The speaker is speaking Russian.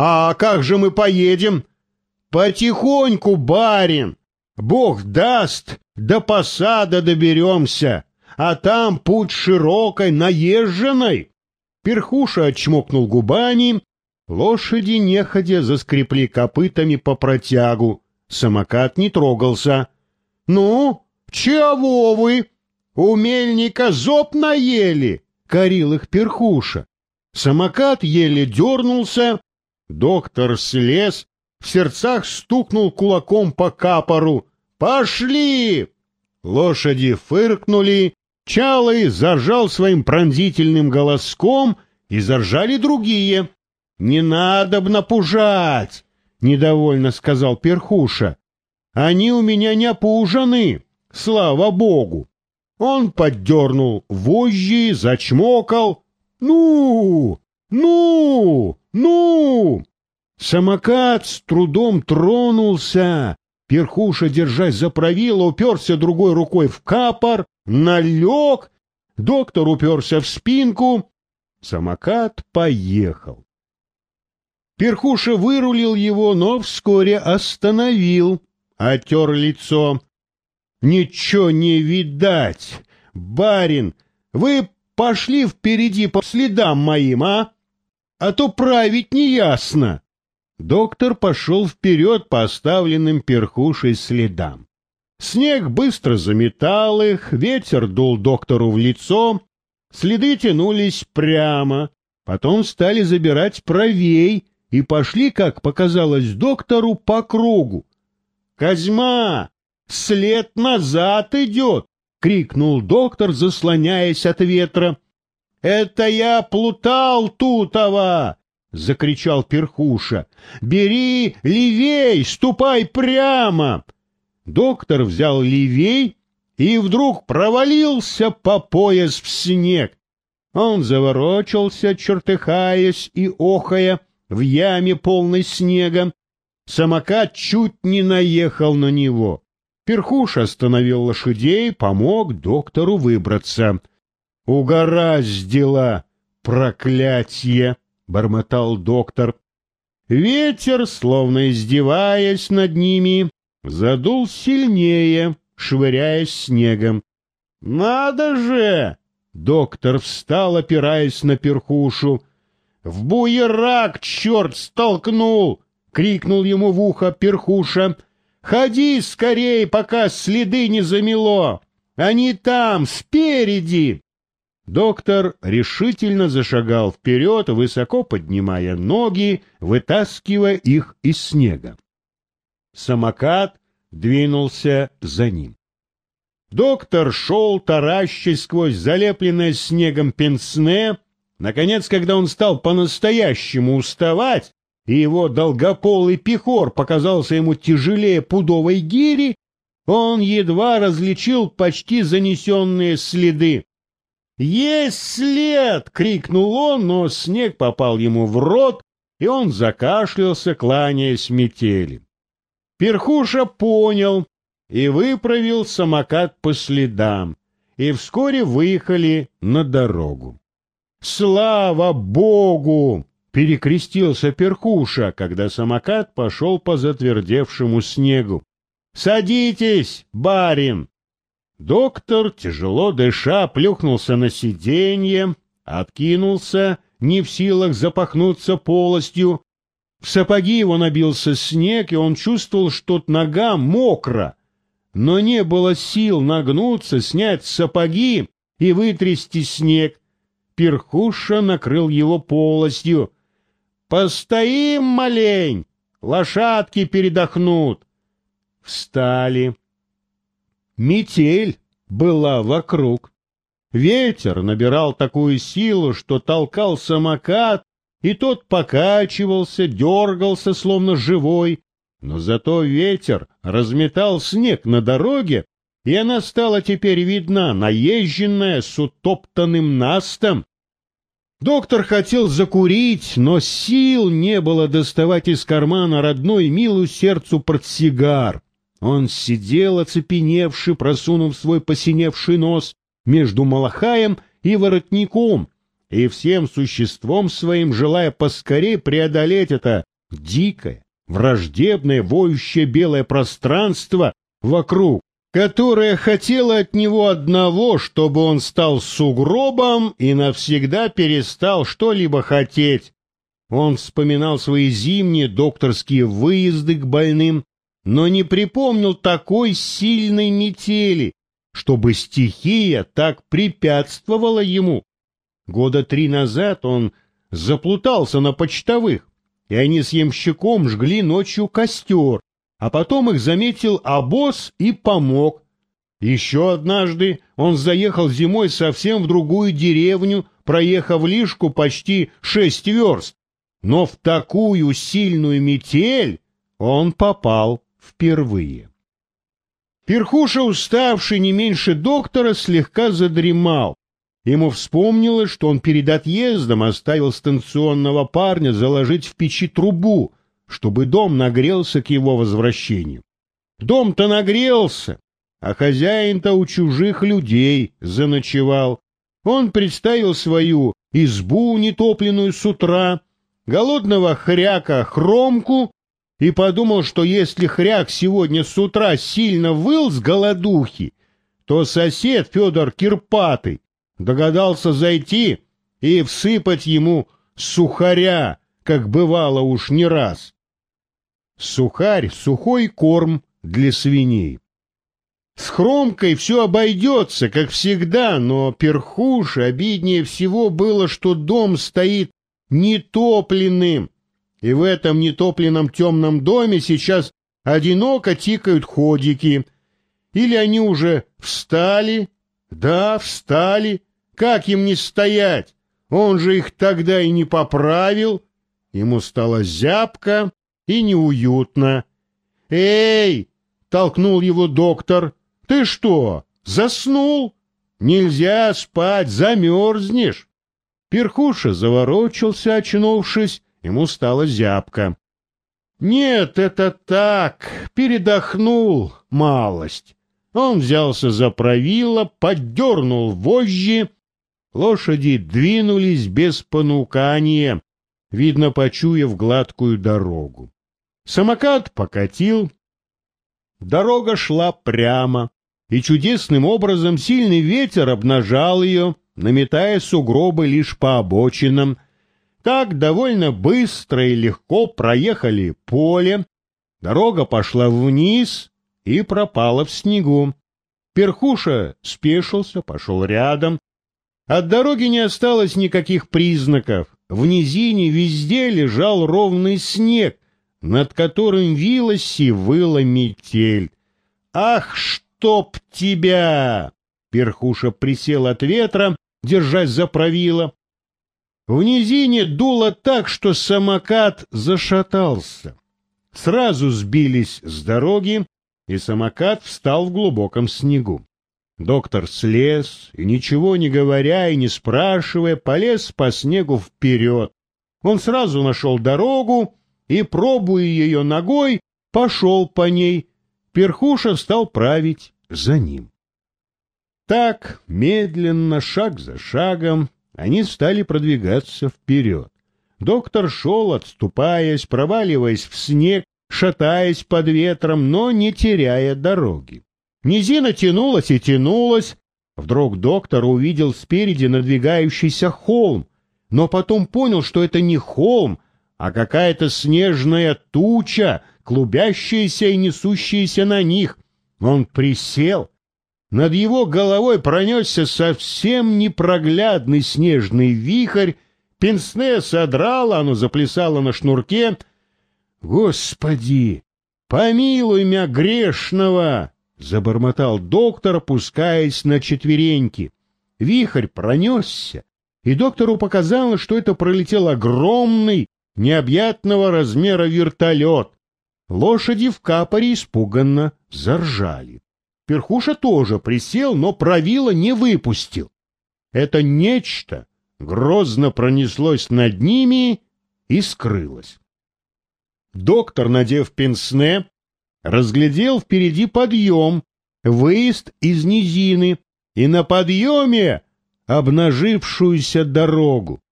А как же мы поедем? Потихоньку, барин. Бог даст, до посада доберемся, а там путь широкой, наезженной. Перхуша отчмокнул губами, лошади неходя заскрепли копытами по протягу. Самокат не трогался. — Ну, чего вы? У мельника зоб наели? — корил их перхуша. Самокат еле дернулся, доктор слез, в сердцах стукнул кулаком по капору. «Пошли!» Лошади фыркнули, Чалый заржал своим пронзительным голоском, и заржали другие. «Не надо б напужать!» — недовольно сказал Перхуша. «Они у меня не опужаны, слава богу!» Он поддернул вожжи, зачмокал. «Ну! Ну! Ну!» Самокат с трудом тронулся. Перхуша, держась за правило, уперся другой рукой в капор, налег. Доктор уперся в спинку. Самокат поехал. Перхуша вырулил его, но вскоре остановил, отер лицо. «Ничего не видать! Барин, вы пошли впереди по следам моим, а? А то править неясно!» Доктор пошел вперед по оставленным перхушей следам. Снег быстро заметал их, ветер дул доктору в лицо, следы тянулись прямо, потом стали забирать правей, и пошли, как показалось доктору, по кругу. «Козьма! След назад идет!» — крикнул доктор, заслоняясь от ветра. «Это я плутал тутова!» — закричал перхуша. «Бери левей, ступай прямо!» Доктор взял левей и вдруг провалился по пояс в снег. Он заворочился, чертыхаясь и охая, в яме полной снега. Самокат чуть не наехал на него. Перхуш остановил лошадей, помог доктору выбраться. «Угораздило! Проклятье!» — бормотал доктор. Ветер, словно издеваясь над ними, задул сильнее, швыряясь снегом. «Надо же!» — доктор встал, опираясь на перхушу. В буерак черт столкнул! — крикнул ему в ухо перхуша. — Ходи скорей, пока следы не замело! Они там, спереди! Доктор решительно зашагал вперед, высоко поднимая ноги, вытаскивая их из снега. Самокат двинулся за ним. Доктор шел, таращась сквозь залепленное снегом пенсне, Наконец, когда он стал по-настоящему уставать, и его долгополый пехор показался ему тяжелее пудовой гири, он едва различил почти занесенные следы. «Есть след!» — крикнул он, но снег попал ему в рот, и он закашлялся, кланяясь метели. Перхуша понял и выправил самокат по следам, и вскоре выехали на дорогу. «Слава Богу!» — перекрестился Перхуша, когда самокат пошел по затвердевшему снегу. «Садитесь, барин!» Доктор, тяжело дыша, плюхнулся на сиденье, откинулся, не в силах запахнуться полостью. В сапоги его набился снег, и он чувствовал, что нога мокра. Но не было сил нагнуться, снять сапоги и вытрясти снег. Перхуша накрыл его полостью. «Постоим, малень! Лошадки передохнут!» Встали. Метель была вокруг. Ветер набирал такую силу, что толкал самокат, и тот покачивался, дергался, словно живой. Но зато ветер разметал снег на дороге, и она стала теперь видна, наезженная, с утоптанным настом. Доктор хотел закурить, но сил не было доставать из кармана родной милую сердцу портсигар. Он сидел, оцепеневший, просунув свой посиневший нос между малахаем и воротником, и всем существом своим желая поскорее преодолеть это дикое, враждебное, воющее белое пространство вокруг, которое хотело от него одного, чтобы он стал сугробом и навсегда перестал что-либо хотеть. Он вспоминал свои зимние докторские выезды к больным, но не припомнил такой сильной метели, чтобы стихия так препятствовала ему. Года три назад он заплутался на почтовых, и они с ямщиком жгли ночью костер, а потом их заметил обоз и помог. Еще однажды он заехал зимой совсем в другую деревню, проехав лишку почти шесть верст, но в такую сильную метель он попал впервые. Перхуша, уставший не меньше доктора, слегка задремал. Ему вспомнилось, что он перед отъездом оставил станционного парня заложить в печи трубу, чтобы дом нагрелся к его возвращению. Дом-то нагрелся, а хозяин-то у чужих людей заночевал. Он представил свою избу, нетопленную с утра, голодного хряка хромку и подумал, что если хряк сегодня с утра сильно выл с голодухи, то сосед Федор Кирпатый догадался зайти и всыпать ему сухаря, как бывало уж не раз. Сухарь — сухой корм для свиней. С хромкой все обойдется, как всегда, но перхуше обиднее всего было, что дом стоит нетопленным, и в этом нетопленном темном доме сейчас одиноко тикают ходики. Или они уже встали? Да, встали. Как им не стоять? Он же их тогда и не поправил. Ему стало зябко и неуютно. «Эй!» — толкнул его доктор. «Ты что, заснул? Нельзя спать, замерзнешь!» Перхуша заворочился, очнувшись, ему стало зябко. «Нет, это так, передохнул малость». Он взялся за правило, поддернул вожжи. Лошади двинулись без понукания, видно, почуяв гладкую дорогу. Самокат покатил. Дорога шла прямо, и чудесным образом сильный ветер обнажал ее, наметая сугробы лишь по обочинам. Так довольно быстро и легко проехали поле, дорога пошла вниз и пропала в снегу. Перхуша спешился, пошел рядом. От дороги не осталось никаких признаков. В низине везде лежал ровный снег, над которым вилась и выла метель. «Ах, чтоб тебя!» Перхуша присел от ветра, держась за правило. В низине дуло так, что самокат зашатался. Сразу сбились с дороги, и самокат встал в глубоком снегу. Доктор слез и, ничего не говоря и не спрашивая, полез по снегу вперед. Он сразу нашел дорогу и, пробуя ее ногой, пошел по ней. Перхуша стал править за ним. Так, медленно, шаг за шагом, они стали продвигаться вперед. Доктор шел, отступаясь, проваливаясь в снег, шатаясь под ветром, но не теряя дороги. Низина тянулась и тянулась. Вдруг доктор увидел спереди надвигающийся холм, но потом понял, что это не холм, а какая-то снежная туча, клубящаяся и несущаяся на них. Он присел. Над его головой пронесся совсем непроглядный снежный вихрь, пенсне содрало, оно заплясало на шнурке. «Господи, помилуй меня грешного!» — забормотал доктор, опускаясь на четвереньки. Вихрь пронесся, и доктору показалось, что это пролетел огромный, необъятного размера вертолет. Лошади в капоре испуганно заржали. Перхуша тоже присел, но правило не выпустил. Это нечто грозно пронеслось над ними и скрылось. Доктор, надев пенсне, разглядел впереди подъем, выезд из низины, и на подъеме обнажившуюся дорогу.